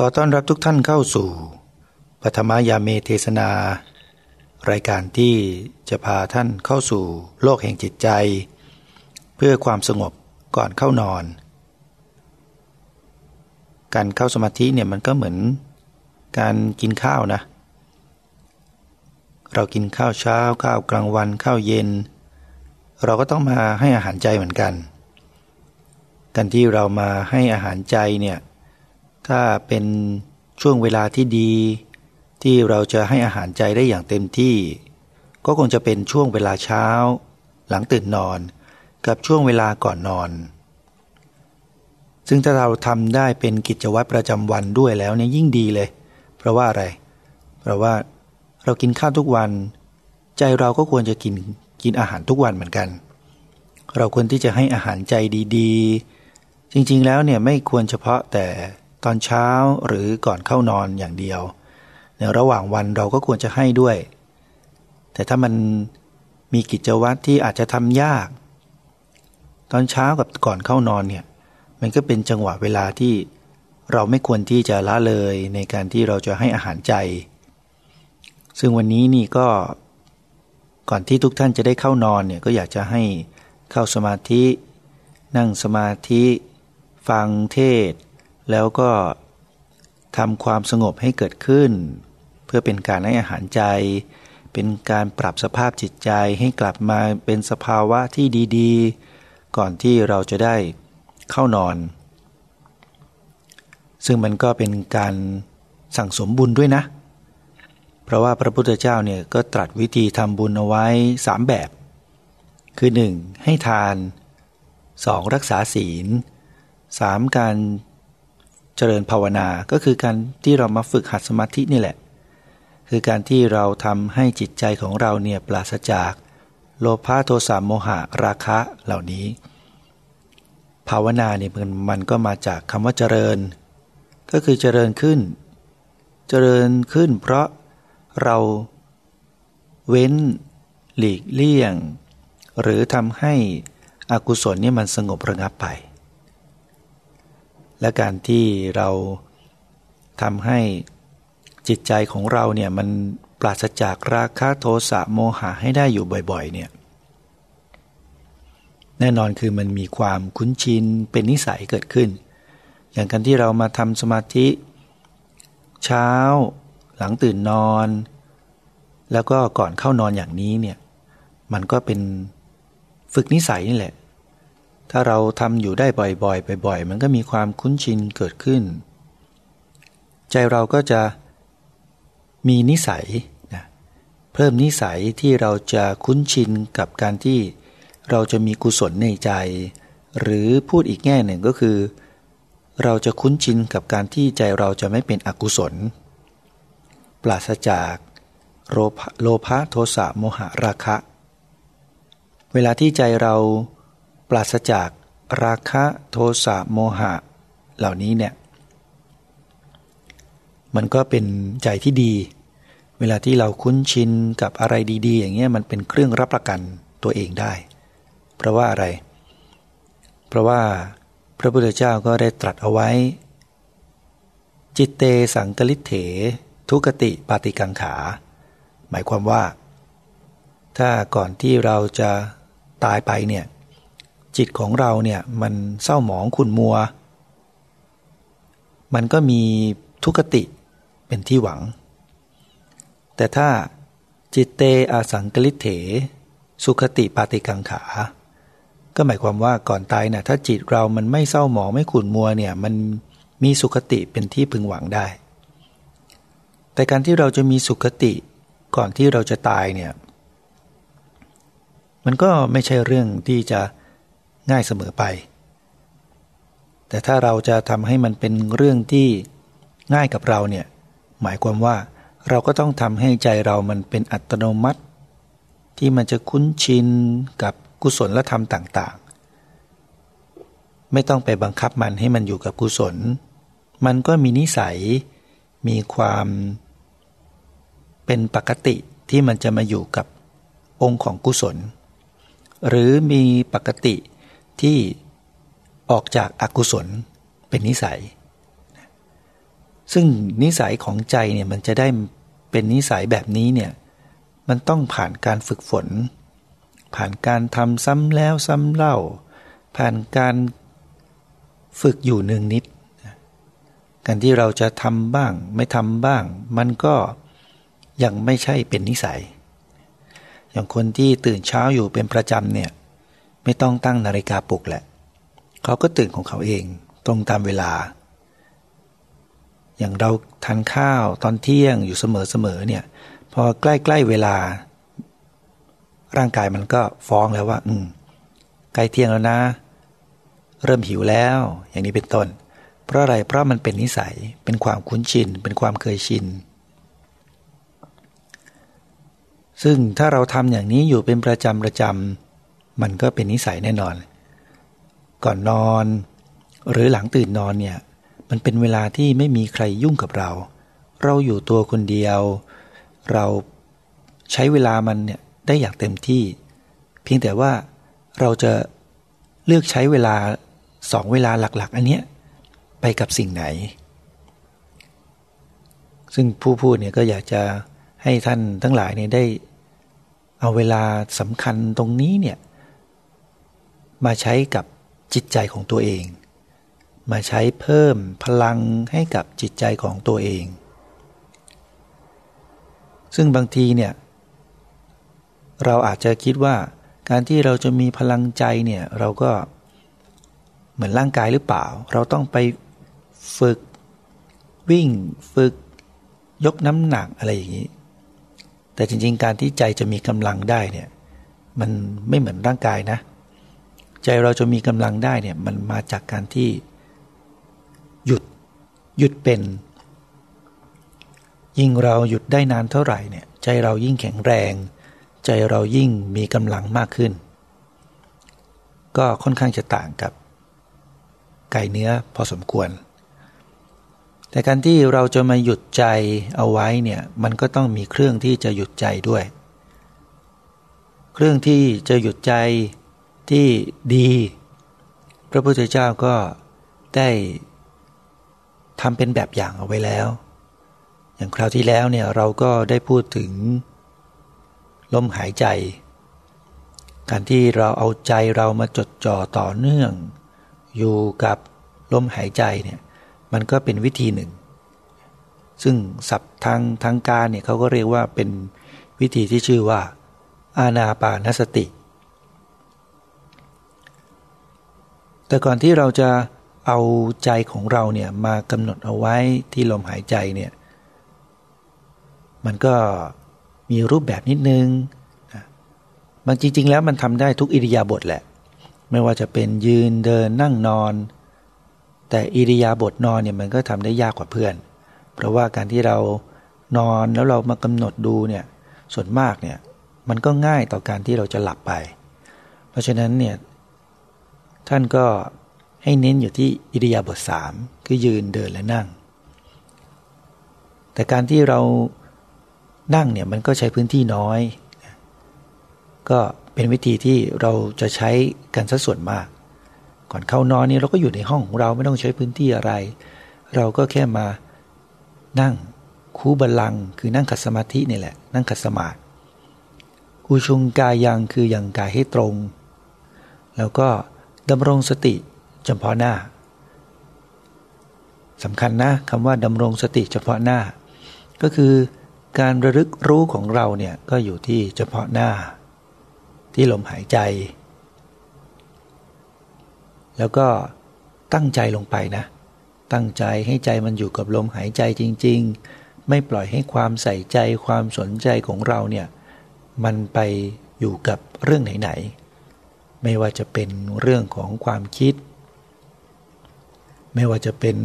ขอต้อนรับทุกท่านเข้าสู่ปฐมยาเมเทศนา รายการที่จะพาท่านเข้าสู่โลกแห่งจิตใจ เพื่อความสงบก่อนเข้านอน การเข้าสมาธิเนี่ยมันก็เหมือนการกินข้าวนะ เรากินข้าวเช้าข้าวกลางวันข้าวเย็น เราก็ต้องมาให้อาหารใจเหมือนกัน การที่เรามาให้อาหารใจเนี่ย ถ้าเป็นช่วงเวลาที่ดี ที่เราจะให้อาหารใจได้อย่างเต็มที่ ก็คงจะเป็นช่วงเวลาเช้า หลังตื่นนอนกับช่วงเวลาก่อนนอน ซึ่งถ้าเราทำได้เป็นกิจวัตรประจำวันด้วยแล้วเนี่ยยิ่งดีเลย เพราะว่าอะไร เพราะว่าเรากินข้าวทุกวัน ใจเราก็ควรจะกินกินอาหารทุกวันเหมือนกัน เราควรที่จะให้อาหารใจดี ๆ จริงๆแล้วเนี่ยไม่ควรเฉพาะแต่ ตอนเช้าหรือก่อนเข้านอนอย่างเดียว ในระหว่างวันเราก็ควรจะให้ด้วย แต่ถ้ามันมีกิจวัตรที่อาจจะทำยาก ตอนเช้ากับก่อนเข้านอนเนี่ยมันก็เป็นจังหวะเวลาที่เราไม่ควรที่จะละเลยในการที่เราจะให้อาหารใจ ซึ่งวันนี้นี่ก็ก่อนที่ทุกท่านจะได้เข้านอนเนี่ยก็อยากจะให้เข้าสมาธิ นั่งสมาธิ ฟังเทศ แล้วก็ทำความสงบให้เกิดขึ้น เพื่อเป็นการให้อาหารใจ เป็นการปรับสภาพจิตใจให้กลับมาเป็นสภาวะที่ดีๆ ก่อนที่เราจะได้เข้านอน ซึ่งมันก็เป็นการสั่งสมบุญด้วยนะ เพราะว่าพระพุทธเจ้าเนี่ยก็ตรัสวิธีทำบุญเอาไว้สามแบบ คือ 1. ให้ทาน 2. รักษาศีล 3. การ เจริญภาวนาก็คือการที่เรามาฝึกหัดสมาธินี่แหละ คือการที่เราทำให้จิตใจของเราเนี่ยปราศจาก โลภะโทสะโมหะราคะเหล่านี้ ภาวนาเนี่ยมันมันก็มาจากคำว่าเจริญ ก็คือเจริญขึ้น เจริญขึ้น เพราะเราเว้น หลีกเลี่ยง หรือทำให้อกุศลนี่มันสงบระงับไป และการที่เราทำให้จิตใจของเราเนี่ยมันปราศจากราคะโทสะโมหะให้ได้อยู่บ่อยๆเนี่ยแน่นอนคือมันมีความคุ้นชินเป็นนิสัยเกิดขึ้น อย่างการที่เรามาทำสมาธิ เช้า หลังตื่นนอน แล้วก็ก่อนเข้านอนอย่างนี้เนี่ยมันก็เป็นฝึกนิสัยนี่แหละ ถ้าเราทำอยู่ได้บ่อยๆบ่อยๆ มันก็มีความคุ้นชินเกิดขึ้น ใจเราก็จะมีนิสัยนะเพิ่มนิสัยที่เราจะคุ้นชินกับการที่เราจะมีกุศลในใจ หรือพูดอีกแง่หนึ่งก็คือ เราจะคุ้นชินกับการที่ใจเราจะไม่เป็นอกุศล ปราศจากโลภะโทสะโมหะราคะ เวลาที่ใจเรา ปราศจากราคะโทสะโมหะ เหล่านี้เนี่ย มันก็เป็นใจที่ดี เวลาที่เราคุ้นชินกับอะไรดี ๆ อย่างเงี้ยมันเป็นเครื่องรับประกันตัวเองได้ เพราะว่าอะไร เพราะว่าพระพุทธเจ้าก็ได้ตรัสเอาไว้ จิตเตสังกลิเถ ทุกติปาติกังขา หมายความว่า ถ้าก่อนที่เราจะตายไปเนี่ย จิตของเราเนี่ยมันเศร้าหมองขุ่นมัว มันก็มีทุกติเป็นที่หวัง แต่ถ้าจิตเตอาสังกลิเถ สุขติปาติกังขา ก็หมายความว่าก่อนตายนะ่ะถ้าจิตเรามันไม่เศร้าหมองไม่ขุ่นมัวเนี่ยมันมีสุขติเป็นที่พึงหวังได้ แต่การที่เราจะมีสุขติก่อนที่เราจะตายเนี่ยมันก็ไม่ใช่เรื่องที่จะ ง่ายเสมอไป แต่ถ้าเราจะทำให้มันเป็นเรื่องที่ง่ายกับเราเนี่ยหมายความว่าเราก็ต้องทำให้ใจเรามันเป็นอัตโนมัติ ที่มันจะคุ้นชินกับกุศลธรรมต่าง ๆ ไม่ต้องไปบังคับมันให้มันอยู่กับกุศล มันก็มีนิสัย มีความเป็นปกติที่มันจะมาอยู่กับองค์ของกุศล หรือมีปกติ ที่ออกจากอากุศลเป็นนิสัย ซึ่งนิสัยของใจเนี่ยมันจะได้เป็นนิสัยแบบนี้เนี่ยมันต้องผ่านการฝึกฝน ผ่านการทำซ้ำแล้วซ้ำเล่า ผ่านการฝึกอยู่หนึ่งนิด การที่เราจะทำบ้างไม่ทำบ้าง มันก็ยังไม่ใช่เป็นนิสัย อย่างคนที่ตื่นเช้าอยู่เป็นประจำเนี่ย ไม่ต้องตั้งนาฬิกาปลุกแหละเขาก็ตื่นของเขาเองตรงตามเวลา อย่างเราทานข้าวตอนเที่ยงอยู่เสมอๆเนี่ย พอใกล้ๆเวลา ร่างกายมันก็ฟ้องแล้วว่า อืมใกล้เที่ยงแล้วนะ เริ่มหิวแล้ว อย่างนี้เป็นต้น เพราะอะไรเพราะมันเป็นนิสัยเป็นความคุ้นชิน เป็นความเคยชิน ซึ่งถ้าเราทำอย่างนี้อยู่เป็นประจำประจำ มันก็เป็นนิสัยแน่นอน ก่อนนอน หรือหลังตื่นนอนเนี่ย มันเป็นเวลาที่ไม่มีใครยุ่งกับเรา เราอยู่ตัวคนเดียว เราใช้เวลามันเนี่ยได้อย่างเต็มที่ เพียงแต่ว่าเราจะเลือกใช้เวลาสองเวลาหลัก ๆ อันเนี้ยไปกับสิ่งไหน ซึ่งผู้พูดเนี่ยก็อยากจะให้ท่านทั้งหลายเนี่ยได้เอาเวลาสำคัญตรงนี้เนี่ย มาใช้กับจิตใจของตัวเอง มาใช้เพิ่มพลังให้กับจิตใจของตัวเอง ซึ่งบางทีเนี่ย เราอาจจะคิดว่าการที่เราจะมีพลังใจเนี่ยเราก็เหมือนร่างกายหรือเปล่า เราต้องไปฝึกวิ่งฝึกยกน้ำหนักอะไรอย่างนี้ แต่จริงๆ การที่ใจจะมีกำลังได้เนี่ย มันไม่เหมือนร่างกายนะ ใจเราจะมีกำลังได้เนี่ยมันมาจากการที่หยุดหยุดเป็น ยิ่งเราหยุดได้นานเท่าไหร่เนี่ยใจเรายิ่งแข็งแรง ใจเรายิ่งมีกำลังมากขึ้น ก็ค่อนข้างจะต่างกับไก่เนื้อพอสมควร แต่การที่เราจะมาหยุดใจเอาไว้เนี่ยมันก็ต้องมีเครื่องที่จะหยุดใจด้วย เครื่องที่จะหยุดใจ ที่ดี พระพุทธเจ้าก็ได้ทำเป็นแบบอย่างเอาไว้แล้ว อย่างคราวที่แล้วเนี่ยเราก็ได้พูดถึงลมหายใจ การที่เราเอาใจเรามาจดจ่อต่อเนื่อง อยู่กับลมหายใจเนี่ยมันก็เป็นวิธีหนึ่ง ซึ่งศัพท์ทางทางการเนี่ยเขาก็เรียกว่าเป็นวิธีที่ชื่อว่า อาณาปานสติ แต่ก่อนที่เราจะเอาใจของเราเนี่ยมากำหนดเอาไว้ที่ลมหายใจเนี่ยมันก็มีรูปแบบนิดนึงมันจริง ๆ แล้วมันทำได้ทุกอิริยาบถแหละ ไม่ว่าจะเป็นยืนเดินนั่งนอน แต่อิริยาบถนอนเนี่ยมันก็ทำได้ยากกว่าเพื่อน เพราะว่าการที่เรานอนแล้วเรามากำหนดดูเนี่ยส่วนมากเนี่ยมันก็ง่ายต่อการที่เราจะหลับไป เพราะฉะนั้นเนี่ย ท่านก็ให้เน้นอยู่ที่อิริยาบถสามคือยืนเดินและนั่ง แต่การที่เรานั่งเนี่ยมันก็ใช้พื้นที่น้อย ก็เป็นวิธีที่เราจะใช้กันสัดส่วนมาก ก่อนเข้านอนนี่เราก็อยู่ในห้องของเราไม่ต้องใช้พื้นที่อะไร เราก็แค่มานั่งคูบาลังคือนั่งขัดสมาธินี่แหละ นั่งขัดสมาธิอุชุงกายังคือยังกายให้ตรง แล้วก็ ดำรงสติเฉพาะหน้าสำคัญนะคำว่าดำรงสติเฉพาะหน้า ก็คือการระลึกรู้ของเราเนี่ยก็อยู่ที่เฉพาะหน้า ที่ลมหายใจ แล้วก็ตั้งใจลงไปนะ ตั้งใจให้ใจมันอยู่กับลมหายใจจริง ๆ ไม่ปล่อยให้ความใส่ใจความสนใจของเราเนี่ยมันไปอยู่กับเรื่องไหนๆ ไม่ว่าจะเป็นเรื่องของความคิด ไม่ว่าจะเป็น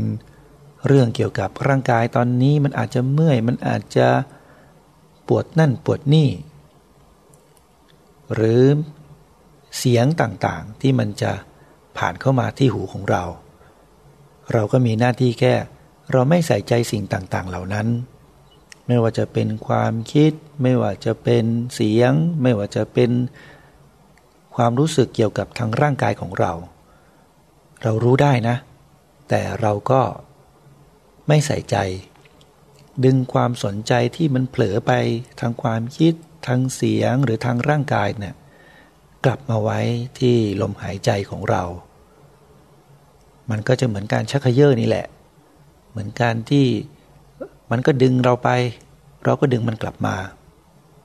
เรื่องเกี่ยวกับร่างกายตอนนี้มันอาจจะเมื่อย มันอาจจะปวดนั่นปวดนี่ หรือเสียงต่างๆที่มันจะผ่านเข้ามาที่หูของเรา เราก็มีหน้าที่แค่ เราไม่ใส่ใจสิ่งต่างๆ เหล่านั้น ไม่ว่าจะเป็นความคิด ไม่ว่าจะเป็นเสียง ไม่ว่าจะเป็น ความรู้สึกเกี่ยวกับทางร่างกายของเรา เรารู้ได้นะ แต่เราก็ไม่ใส่ใจ ดึงความสนใจที่มันเผลอไปทางความคิดทางเสียงหรือทางร่างกายเนี่ยกลับมาไว้ที่ลมหายใจของเรา มันก็จะเหมือนการชักเขย่อนี่แหละ เหมือนการที่มันก็ดึงเราไป เราก็ดึงมันกลับมา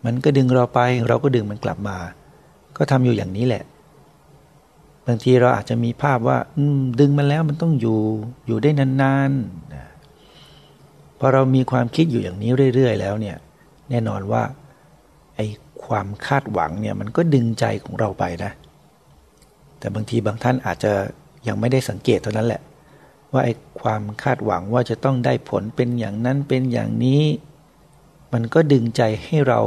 มันก็ดึงเราไป เราก็ดึงมันกลับมา ก็ทำอยู่อย่างนี้แหละ บางทีเราอาจจะมีภาพว่าดึงมันแล้วมันต้องอยู่อยู่ได้นานๆพอเรามีความคิดอยู่อย่างนี้เรื่อยๆแล้วเนี่ย แน่นอนว่าไอ้ความคาดหวังเนี่ย มันก็ดึงใจของเราไปนะ แต่บางทีบางท่านอาจจะยังไม่ได้สังเกตเท่านั้นแหละ ว่าไอ้ความคาดหวังว่าจะต้องได้ผลเป็นอย่างนั้นเป็นอย่างนี้ มันก็ดึงใจให้เรา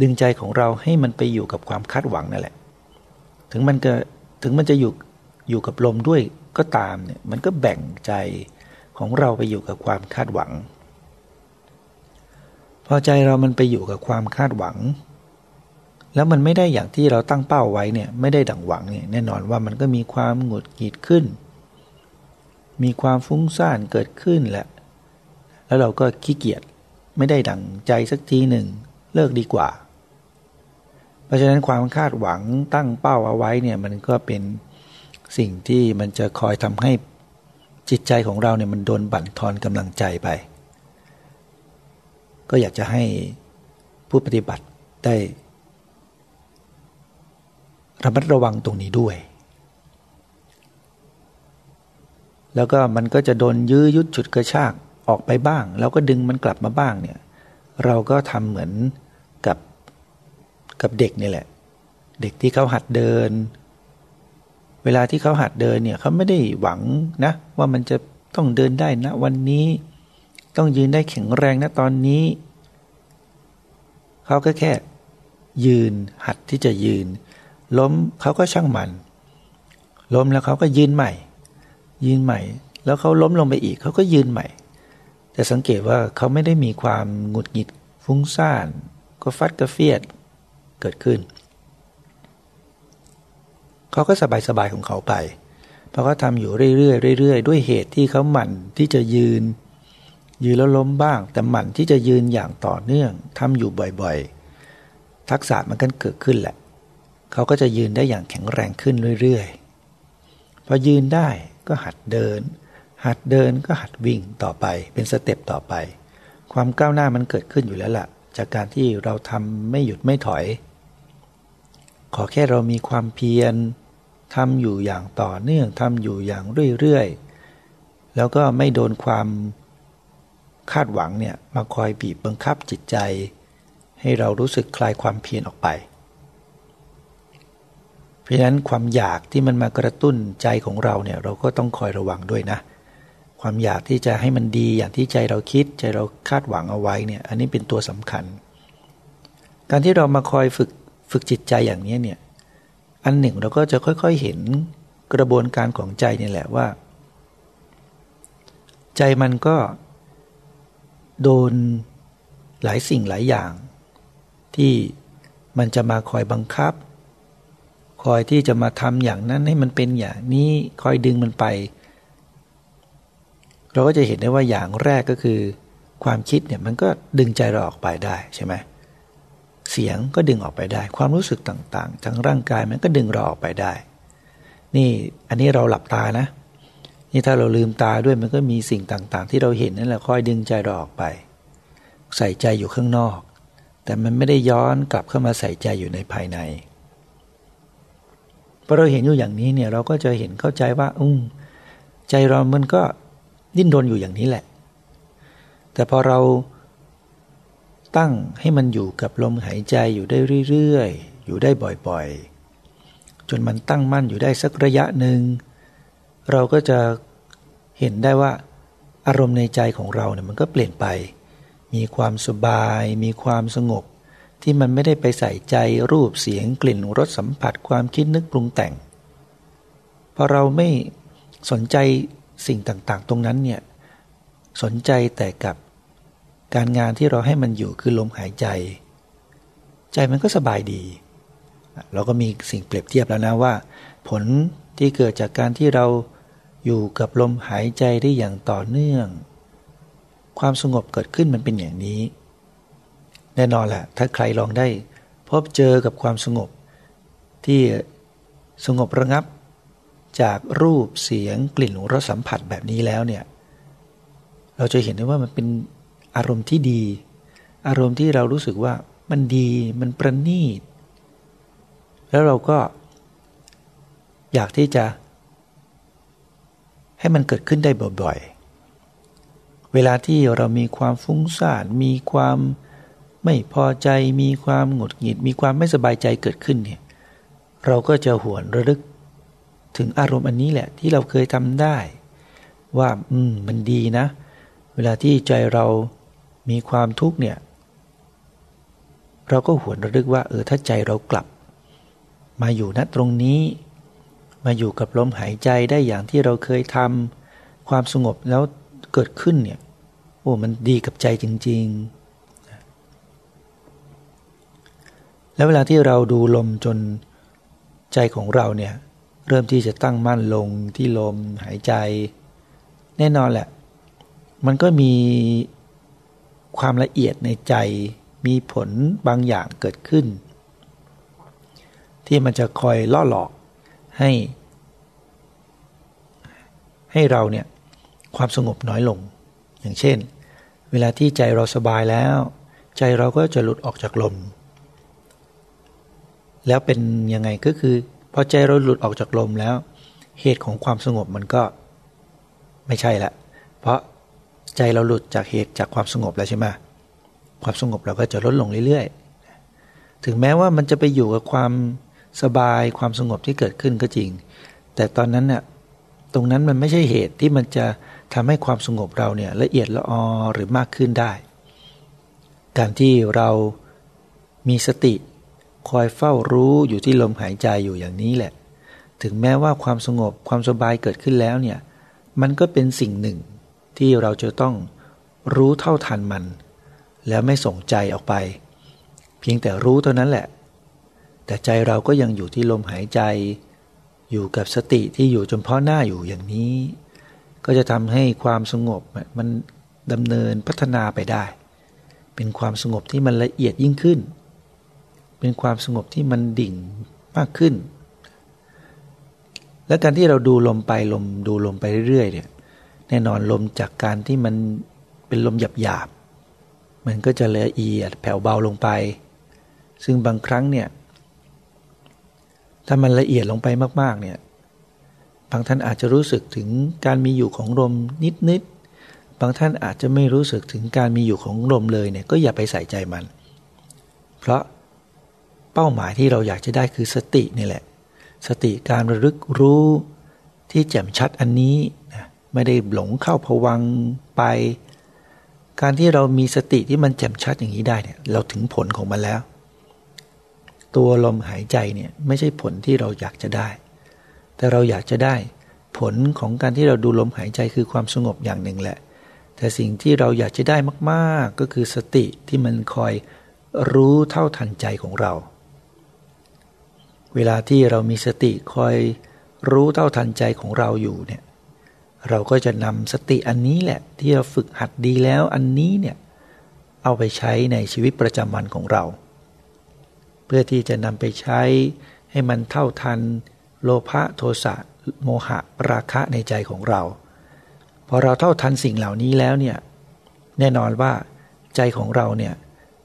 ดึงใจของเราให้มันไปอยู่กับความคาดหวังนั่นแหละ ถึงมันจะถึงมันจะอยู่อยู่กับลมด้วยก็ตามเนี่ยมันก็แบ่งใจของเราไปอยู่กับความคาดหวัง พอใจเรามันไปอยู่กับความคาดหวัง แล้วมันไม่ได้อย่างที่เราตั้งเป้าไว้เนี่ยไม่ได้ดังหวังเนี่ยแน่นอนว่ามันก็มีความหงุดหงิดขึ้น มีความฟุ้งซ่านเกิดขึ้นแหละ แล้วเราก็ขี้เกียจไม่ได้ดังใจสักทีหนึ่งเลิกดีกว่า เพราะฉะนั้นความคาดหวังตั้งเป้าเอาไว้เนี่ยมันก็เป็นสิ่งที่มันจะคอยทำให้จิตใจของเราเนี่ยมันโดนบั่นทอนกำลังใจไป ก็อยากจะให้ผู้ปฏิบัติได้ระมัดระวังตรงนี้ด้วย แล้วก็มันก็จะโดนยื้อยุดฉุดกระชากออกไปบ้าง แล้วก็ดึงมันกลับมาบ้างเนี่ย เราก็ทำเหมือน กับเด็กนี่แหละ เด็กที่เขาหัดเดิน เวลาที่เขาหัดเดินเนี่ยเขาไม่ได้หวังนะ ว่ามันจะต้องเดินได้นะวันนี้ ต้องยืนได้แข็งแรงนะตอนนี้ เขาก็แค่ ยืนหัดที่จะยืน ล้มเขาก็ช่างมัน ล้มแล้วเขาก็ยืนใหม่ ยืนใหม่ แล้วเขาล้มลงไปอีกเขาก็ยืนใหม่ แต่สังเกตว่าเขาไม่ได้มีความหงุดหงิดฟุ้งซ่านก็ฟัดกระเฟียด เกิดขึ้น เขาก็สบายๆของเขาไป เพราะเขาทำอยู่เรื่อยๆเรื่อยๆด้วยเหตุที่เขาหมั่นที่จะยืน ยืนแล้วล้มบ้าง แต่หมั่นที่จะยืนอย่างต่อเนื่องทำอยู่บ่อยๆ ทักษะมันก็เกิดขึ้นแหละ เขาก็จะยืนได้อย่างแข็งแรงขึ้นเรื่อยๆ พอยืนได้ก็หัดเดิน หัดเดินก็หัดวิ่งต่อไป เป็นสเต็ปต่อไป ความก้าวหน้ามันเกิดขึ้นอยู่แล้วละ่ะจากการที่เราทำไม่หยุดไม่ถอย ขอแค่เรามีความเพียรทำอยู่อย่างต่อเนื่องทำอยู่อย่างเรื่อยๆ แล้วก็ไม่โดนความคาดหวังเนี่ยมาคอยบีบบังคับจิตใจ ให้เรารู้สึกคลายความเพียรออกไป เพราะฉะนั้นความอยากที่มันมากระตุ้นใจของเราเนี่ยเราก็ต้องคอยระวังด้วยนะ ความอยากที่จะให้มันดีอย่างที่ใจเราคิดใจเราคาดหวังเอาไว้เนี่ยอันนี้เป็นตัวสำคัญ การที่เรามาคอยฝึก ฝึกจิตใจอย่างนี้เนี่ยอันหนึ่งเราก็จะค่อยๆเห็นกระบวนการของใจนี่แหละว่า ใจมันก็โดนหลายสิ่งหลายอย่าง ที่มันจะมาคอยบังคับ คอยที่จะมาทำอย่างนั้นให้มันเป็นอย่างนี้คอยดึงมันไป เราก็จะเห็นได้ว่าอย่างแรกก็คือ ความคิดเนี่ยมันก็ดึงใจเราออกไปได้ใช่ไหมเเสียงก็ดึงออกไปได้ ความรู้สึกต่างๆทั้งร่างกายมันก็ดึงเราออกไปได้ นี่อันนี้เราหลับตานะ นี่ถ้าเราลืมตาด้วยมันก็มีสิ่งต่างๆ ที่เราเห็นนั่นแหละคอยดึงใจเราออกไป ใส่ใจอยู่ข้างนอก แต่มันไม่ได้ย้อนกลับเข้ามาใส่ใจอยู่ในภายในพอเราเห็นอยู่อย่างนี้เนี่ยเราก็จะเห็นเข้าใจว่า อืมใจเรามันก็ดิ้นรนอยู่อย่างนี้แหละ แต่พอเรา ตั้งให้มันอยู่กับลมหายใจอยู่ได้เรื่อยๆ อยู่ได้บ่อยๆ จนมันตั้งมั่นอยู่ได้สักระยะหนึ่ง เราก็จะเห็นได้ว่าอารมณ์ในใจของเราเนี่ยมันก็เปลี่ยนไป มีความสบาย มีความสงบ ที่มันไม่ได้ไปใส่ใจรูปเสียงกลิ่นรสสัมผัสความคิดนึกปรุงแต่ง พอเราไม่สนใจสิ่งต่างๆ ตรงนั้นเนี่ยสนใจแต่กับ การงานที่เราให้มันอยู่คือลมหายใจ ใจมันก็สบายดี เราก็มีสิ่งเปรียบเทียบแล้วนะว่า ผลที่เกิดจากการที่เราอยู่กับลมหายใจได้อย่างต่อเนื่อง ความสงบเกิดขึ้นมันเป็นอย่างนี้ แน่นอนแหละถ้าใครลองได้ พบเจอกับความสงบ ที่สงบระงับ จากรูปเสียงกลิ่นรสสัมผัสแบบนี้แล้วเนี่ย เราจะเห็นได้ว่ามันเป็น อารมณ์ที่ดี อารมณ์ที่เรารู้สึกว่ามันดีมันประณีต แล้วเราก็ อยากที่จะ ให้มันเกิดขึ้นได้บ่อยๆ เวลาที่เรามีความฟุ้งซ่านมีความไม่พอใจมีความหงุดหงิด มีความไม่สบายใจเกิดขึ้นเนี่ยเราก็จะหวนระลึกถึงอารมณ์อันนี้แหละที่เราเคยทำได้ ว่า อืม มันดีนะ เวลาที่ใจเรา มีความทุกข์เนี่ย เราก็หวนระลึกว่า เออถ้าใจเรากลับ มาอยู่ณตรงนี้ มาอยู่กับลมหายใจได้อย่างที่เราเคยทำความสงบแล้วเกิดขึ้นเนี่ย โอ้มันดีกับใจจริง ๆ แล้วเวลาที่เราดูลมจนใจของเราเนี่ยเริ่มที่จะตั้งมั่นลงที่ลมหายใจ แน่นอนแหละ มันก็มี ความละเอียดในใจมีผลบางอย่างเกิดขึ้น ที่มันจะคอยล่อหลอกให้ ให้เราเนี่ยความสงบน้อยลง อย่างเช่น เวลาที่ใจเราสบายแล้ว ใจเราก็จะหลุดออกจากลม แล้วเป็นยังไงก็คือ พอใจเราหลุดออกจากลมแล้ว เหตุของความสงบมันก็ไม่ใช่ละเพราะ ใจเราหลุดจากเหตุจากความสงบแล้วใช่ไหมความสงบเราก็จะลดลงเรื่อยๆ ถึงแม้ว่ามันจะไปอยู่กับความสบายความสงบที่เกิดขึ้นก็จริง แต่ตอนนั้นเนี่ยตรงนั้นมันไม่ใช่เหตุที่มันจะทำให้ความสงบเราเนี่ยละเอียดละออหรือมากขึ้นได้ การที่เรามีสติคอยเฝ้ารู้อยู่ที่ลมหายใจอยู่อย่างนี้แหละ ถึงแม้ว่าความสงบความสบายเกิดขึ้นแล้วเนี่ย มันก็เป็นสิ่งหนึ่ง ที่เราจะต้องรู้เท่าทันมัน แล้วไม่ส่งใจออกไป เพียงแต่รู้เท่านั้นแหละ แต่ใจเราก็ยังอยู่ที่ลมหายใจ อยู่กับสติที่อยู่จนพ่อหน้าอยู่อย่างนี้ ก็จะทำให้ความสงบมันดำเนินพัฒนาไปได้ เป็นความสงบที่มันละเอียดยิ่งขึ้น เป็นความสงบที่มันดิ่งมากขึ้นและการที่เราดูลมไปลมดูลมไปเรื่อยๆเนี่ย แน่นอนลมจากการที่มันเป็นลมหยาบๆมันก็จะละเอียดแผ่วเบาลงไป ซึ่งบางครั้งเนี่ยถ้ามันละเอียดลงไปมากๆเนี่ยบางท่านอาจจะรู้สึกถึงการมีอยู่ของลมนิดๆบางท่านอาจจะไม่รู้สึกถึงการมีอยู่ของลมเลยเนี่ยก็อย่าไปใส่ใจมัน เพราะเป้าหมายที่เราอยากจะได้คือสตินี่แหละ สติการระลึกรู้ที่แจ่มชัดอันนี้ ไม่ได้หลงเข้าผวังไป การที่เรามีสติที่มันแจ่มชัดอย่างนี้ได้เนี่ยเราถึงผลของมันแล้ว ตัวลมหายใจเนี่ยไม่ใช่ผลที่เราอยากจะได้ แต่เราอยากจะได้ผลของการที่เราดูลมหายใจคือความสงบอย่างหนึ่งแหละ แต่สิ่งที่เราอยากจะได้มาก ๆ ก็คือสติที่มันคอยรู้เท่าทันใจของเรา เวลาที่เรามีสติคอยรู้เท่าทันใจของเราอยู่เนี่ย เราก็จะนำสติอันนี้แหละ ที่เราฝึกหัดดีแล้วอันนี้เนี่ยเอาไปใช้ในชีวิตประจำวันของเรา เพื่อที่จะนำไปใช้ให้มันเท่าทันโลภะโทสะโมหะราคะในใจของเรา พอเราเท่าทันสิ่งเหล่านี้แล้วเนี่ยแน่นอนว่าใจของเราเนี่ย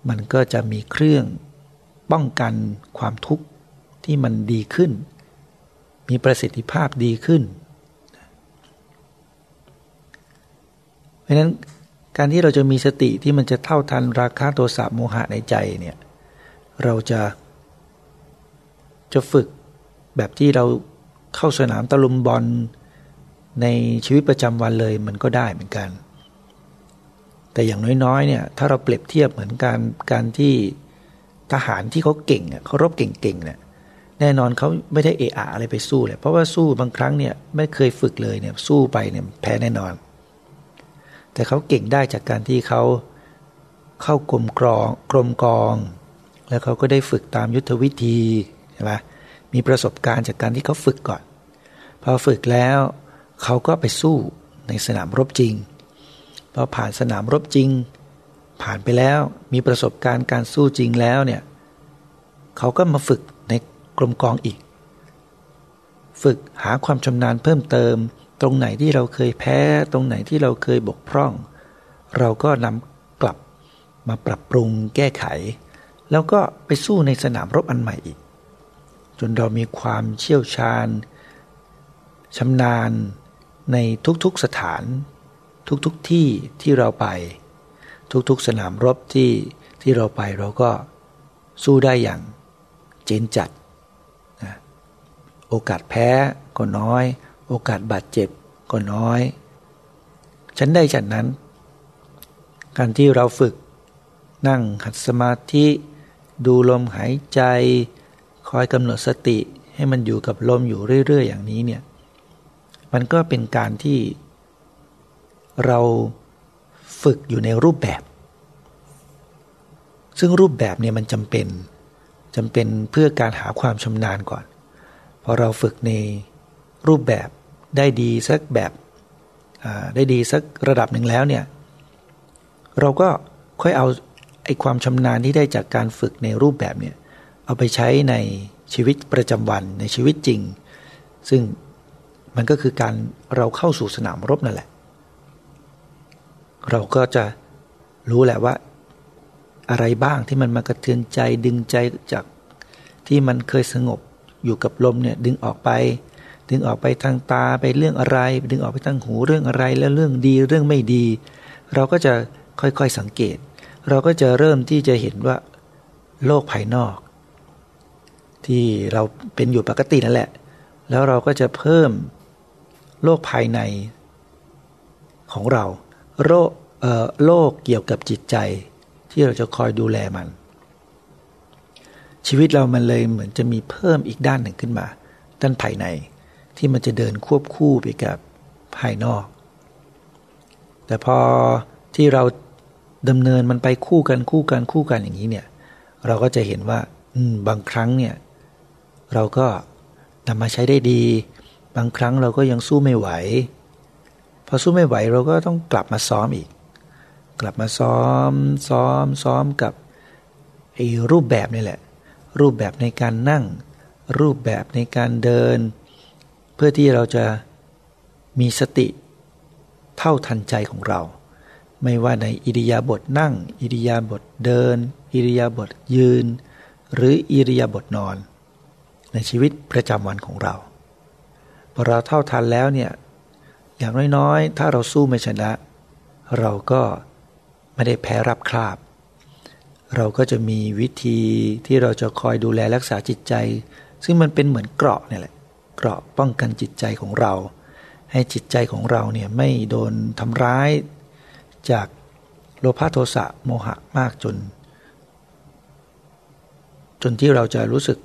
มันก็จะมีเครื่องป้องกันความทุกข์ที่มันดีขึ้น มีประสิทธิภาพดีขึ้น เพราะฉะนั้นการที่เราจะมีสติที่มันจะเท่าทันราคาโทสะโมหะในใจเนี่ยเราจะจะฝึกแบบที่เราเข้าสนามตะลุมบอลในชีวิตประจำวันเลยมันก็ได้เหมือนกัน แต่อย่างน้อยๆเนี่ยถ้าเราเปรียบเทียบเหมือนการการที่ทหารที่เขาเก่งเขารบเก่งๆเนี่ยแน่นอนเขาไม่ได้เอะอะอะไรไปสู้เลยเพราะว่าสู้บางครั้งเนี่ยไม่เคยฝึกเลยเนี่ยสู้ไปเนี่ยแพ้แน่นอน แต่เขาเก่งได้จากการที่เขาเข้ากรมกรองกรมกอง แล้วเขาก็ได้ฝึกตามยุทธวิธีใช่ไหมมีประสบการณ์จากการที่เขาฝึกก่อน พอฝึกแล้วเขาก็ไปสู้ในสนามรบจริงพอผ่านสนามรบจริง ผ่านไปแล้วมีประสบการณ์การสู้จริงแล้วเนี่ยเขาก็มาฝึกในกรมกองอีก ฝึกหาความชำนาญเพิ่มเติม ตรงไหนที่เราเคยแพ้ ตรงไหนที่เราเคยบกพร่อง เราก็นำกลับมาปรับปรุงแก้ไข แล้วก็ไปสู้ในสนามรบอันใหม่อีก จนเรามีความเชี่ยวชาญชำนาญในทุกๆสถาน ทุกๆทที่ที่เราไป ทุกๆสนามรบที่ที่เราไปเราก็สู้ได้อย่างเจนจัดนะโอกาสแพ้ก็น้อย โอกาสบาดเจ็บก็น้อย ฉันได้ฉันนั้น การที่เราฝึก นั่งหัดสมาธิ ดูลมหายใจ คอยกำหนดสติให้มันอยู่กับลมอยู่เรื่อย ๆ อย่างนี้เนี่ย มันก็เป็นการที่ เราฝึกอยู่ในรูปแบบ ซึ่งรูปแบบเนี่ยมันจำเป็นจำเป็นเพื่อการหาความชำนาญก่อน พอเราฝึกในรูปแบบ ได้ดีสักแบบได้ดีสักระดับหนึ่งแล้วเนี่ยเราก็ค่อยเอาไอ้ความชำนาญที่ได้จากการฝึกในรูปแบบเนี่ยเอาไปใช้ในชีวิตประจำวันในชีวิตจริง ซึ่งมันก็คือการเราเข้าสู่สนามรบนั่นแหละ เราก็จะรู้แหละว่า อะไรบ้างที่มันมากระเทือนใจดึงใจจากที่มันเคยสงบอยู่กับลมเนี่ยดึงออกไป ดึงออกไปทางตาไปเรื่องอะไร ดึงออกไปทางหูเรื่องอะไรแล้วเรื่องดีเรื่องไม่ดี เราก็จะค่อยๆสังเกต เราก็จะเริ่มที่จะเห็นว่าโลกภายนอก ที่เราเป็นอยู่ปกตินั่นแหละ แล้วเราก็จะเพิ่มโลกภายในของเราโรคโลกเกี่ยวกับจิตใจที่เราจะคอยดูแลมัน ชีวิตเรามันเลยเหมือนจะมีเพิ่มอีกด้านหนึ่งขึ้นมา ด้านภายใน ที่มันจะเดินควบคู่ไปกับภายนอก แต่พอที่เราดำเนินมันไปคู่กันคู่กันคู่กันอย่างนี้เนี่ยเราก็จะเห็นว่าบางครั้งเนี่ยเราก็นำมาใช้ได้ดี บางครั้งเราก็ยังสู้ไม่ไหว พอสู้ไม่ไหวเราก็ต้องกลับมาซ้อมอีก กลับมาซ้อมซ้อมซ้อมกับไอ้รูปแบบนี่แหละ รูปแบบในการนั่ง รูปแบบในการเดิน เพื่อที่เราจะมีสติเท่าทันใจของเรา ไม่ว่าในอิริยาบถนั่ง อิริยาบถเดิน อิริยาบถยืน หรืออิริยาบถนอน ในชีวิตประจำวันของเราพอเราเท่าทันแล้วเนี่ยอย่างน้อยๆ ถ้าเราสู้ไม่ชนะ เราก็ไม่ได้แพ้รับคราบ เราก็จะมีวิธีที่เราจะคอยดูแลรักษาจิตใจ ซึ่งมันเป็นเหมือนเกราะเนี่ยแหละ เกราะป้องกันจิตใจของเรา ให้จิตใจของเราเนี่ยไม่โดนทำร้าย จากโลภะโทสะโมหะมากจน จนที่เราจะรู้สึก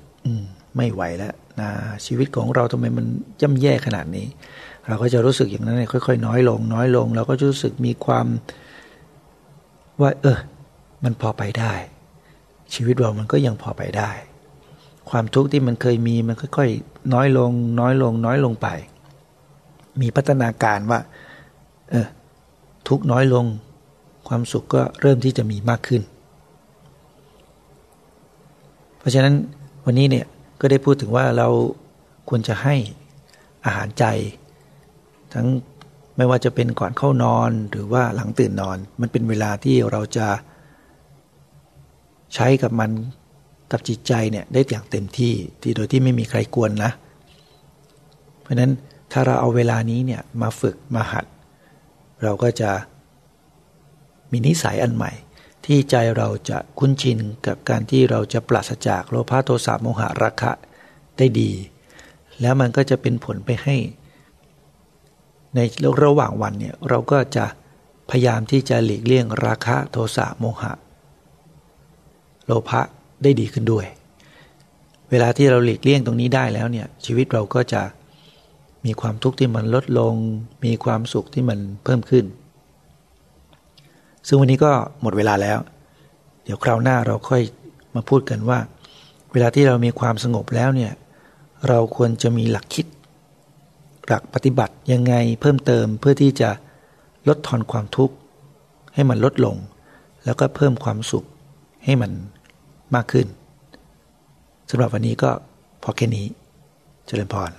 ไม่ไหวแล้วนะชีวิตของเราทำไมมันย่ำแย่ขนาดนี้ เราก็จะรู้สึกอย่างนั้นค่อยๆ น้อยลง น้อยลง เราก็จะรู้สึกมีความว่า เออ มันพอไปได้ ชีวิตเรามันก็ยังพอไปได้ ความทุกข์ที่มันเคยมีมันค่อยๆ น้อยลงน้อยลง น้อยลงไป มีพัฒนาการว่าเออทุกน้อยลง ความสุขก็เริ่มที่จะมีมากขึ้น เพราะฉะนั้นวันนี้เนี่ยก็ได้พูดถึงว่าเราควรจะให้อาหารใจ ทั้งไม่ว่าจะเป็นก่อนเข้านอนหรือว่าหลังตื่นนอน มันเป็นเวลาที่เราจะใช้กับมัน กับจิตใจเนี่ยได้อย่างเต็มที่ที่โดยที่ไม่มีใครกวนนะ เพราะนั้นถ้าเราเอาเวลานี้เนี่ยมาฝึกมาหัด เราก็จะมีนิสัยอันใหม่ ที่ใจเราจะคุ้นชินกับการที่เราจะปราศจากโลภะโทสะโมหะราคะได้ดี แล้วมันก็จะเป็นผลไปให้ ในระหว่างวันเนี่ยเราก็จะพยายามที่จะหลีกเลี่ยงราคะโทสะโมหะ โลภะ ได้ดีขึ้นด้วย เวลาที่เราหลีกเลี่ยงตรงนี้ได้แล้วเนี่ยชีวิตเราก็จะมีความทุกข์ที่มันลดลง มีความสุขที่มันเพิ่มขึ้น ซึ่งวันนี้ก็หมดเวลาแล้ว เดี๋ยวคราวหน้าเราค่อยมาพูดกันว่า เวลาที่เรามีความสงบแล้วเนี่ยเราควรจะมีหลักคิด หลักปฏิบัติยังไงเพิ่มเติมเพื่อที่จะลดทอนความทุกข์ให้มันลดลง แล้วก็เพิ่มความสุขให้มัน มากขึ้นสำหรับวันนี้ก็พอแค่นี้ เจริญพร